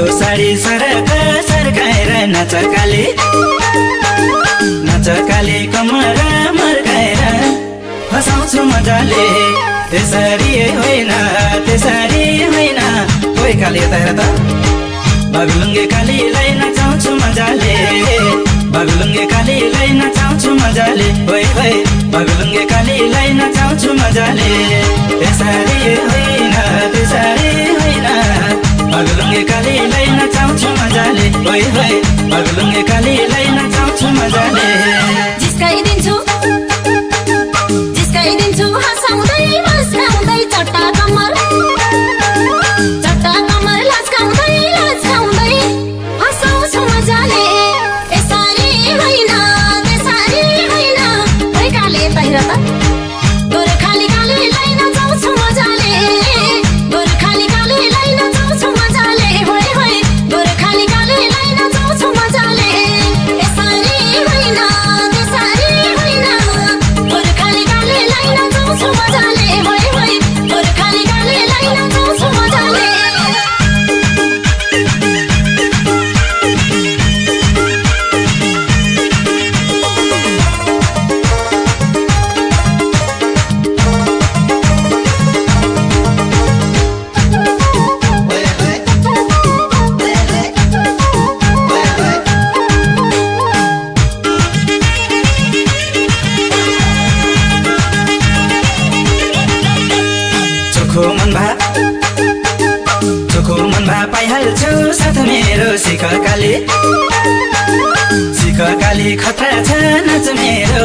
रातो साडी सरक नाच काली नाच काली कमर मर्काएर फसाउँछु मजाले त्यसरी होइन त्यसरी होइन। कोही काली त हेर त बागलुङ्गे कालीलाई नचाउँछु मजाले। बागलुङ्गे कालीलाई नचाउँछु मजाले। होइ होइ बागलुङ्गे कालीलाई नचाउँछु मजाले। त्यसरी होइन त्यसरी होइन बागलुङ्गे कालीलाई मजाले। नचाउँछु मजाले। जिस्काइदिन्छु। शिख काली शिख काली खतरा छ नाच मेरो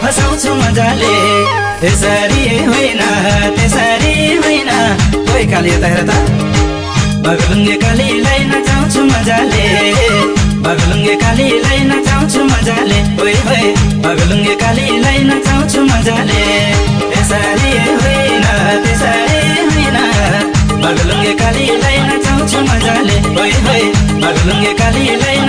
फसाउँछु मजाले। त्यसरी होइन त्यसरी होइन। कोही काली त हेर त। बगलुङ्गे कालीलाई नचाउँछु मजाले। बगलुङ्गे कालीलाई नचाउँछु मजाले। होइ बगलुङ्गे कालीलाई नचाउँछु मजाले। कालीलाई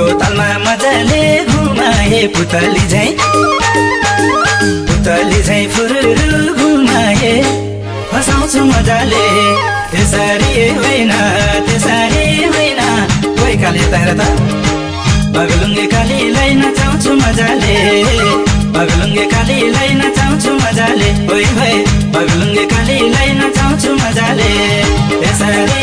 गीतको तालमा मजाले घुमाए पुतली झै। पुतली झै फुरुरु घुमाए। फसाउँछु मजाले त्यसरी होइन त्यसरी होइन। कोही काली तर त। बगलुङ्गे कालीलाई नचाउँछु मजाले। बगलुङ्गे कालीलाई नचाउँछु मजाले। होइ होइ बगलुङ्गे कालीलाई नचाउँछु मजाले। त्यसरी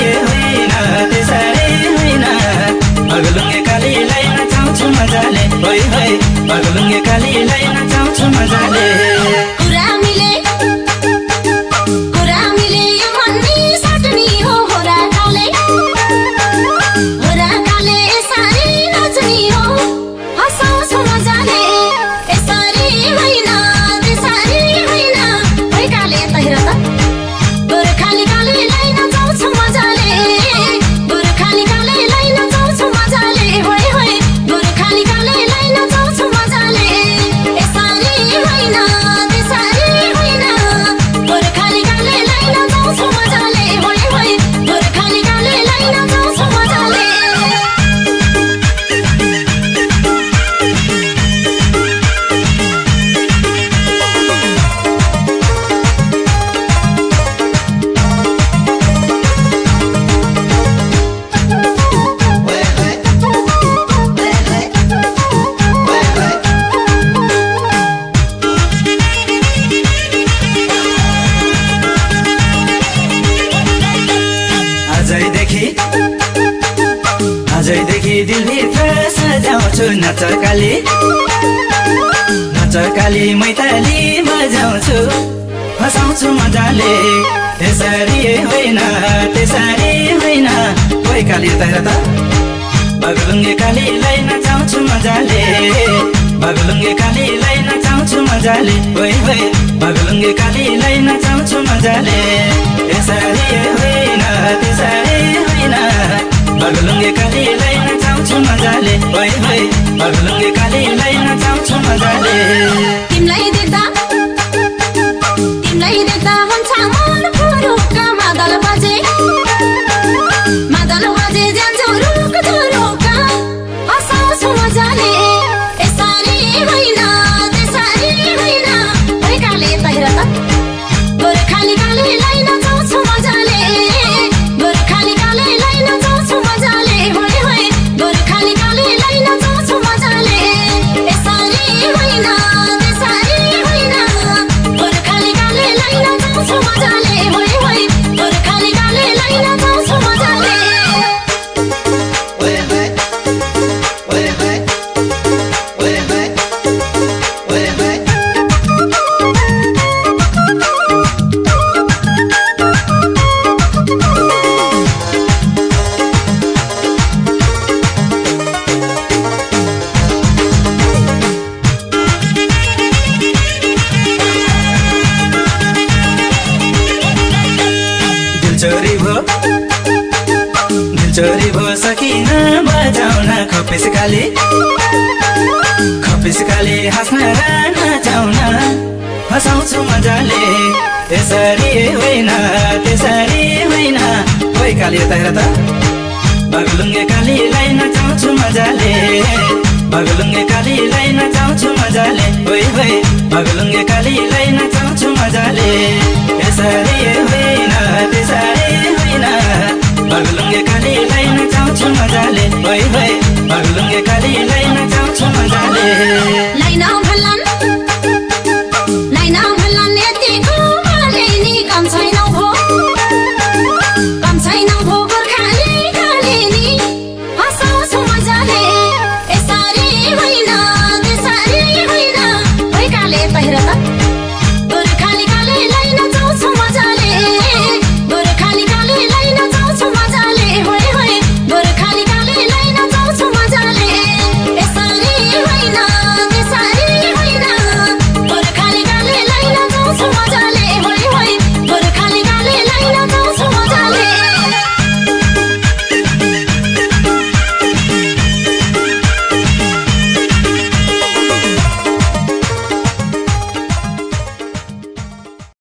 नाच काली नाच काली मैताली बजाउँछु। हँसाउँछु मजाले। त्यसरी होइन त्यसरी होइन। कोही काली त हेर त। बगलुङ्गे कालीलाई नचाउँछु मजाले। बगलुङ्गे कालीलाई नचाउँछु मजाले। होइ होइ बगलुङ्गे कालीलाई नचाउँछु मजाले। होइ बगलुङ्गे चोरी भो सकिन बजाउन खपेस काली खपेस काली हाँस्न र नचाउन हँसाउँछु मजाले त्यसरी होइन त्यसरी होइन। कोही काली त हेर त। बगलुङ्गे कालीलाई नचाउँछु मजाले। बगलुङ्गे कालीलाई नचाउँछु मजाले। होइ होइ बगलुङ्गे कालीलाई नचाउँछु मजाले। यसरी होइन भर्लुङ्गे खाली लाइन जाउँछु मजाले भै भै भर्लुङ्गे खाली लाइन जाउँछु मजाले लाइन भल्लन लाइन भल्लन यतिको मालेनी कम छैन भो कम छैन भो गोर्खाली खालेनी हसाउँछु मजाले यसरी होइन त्यसरी होइन भइकाले पहिर त 무슨 말이야?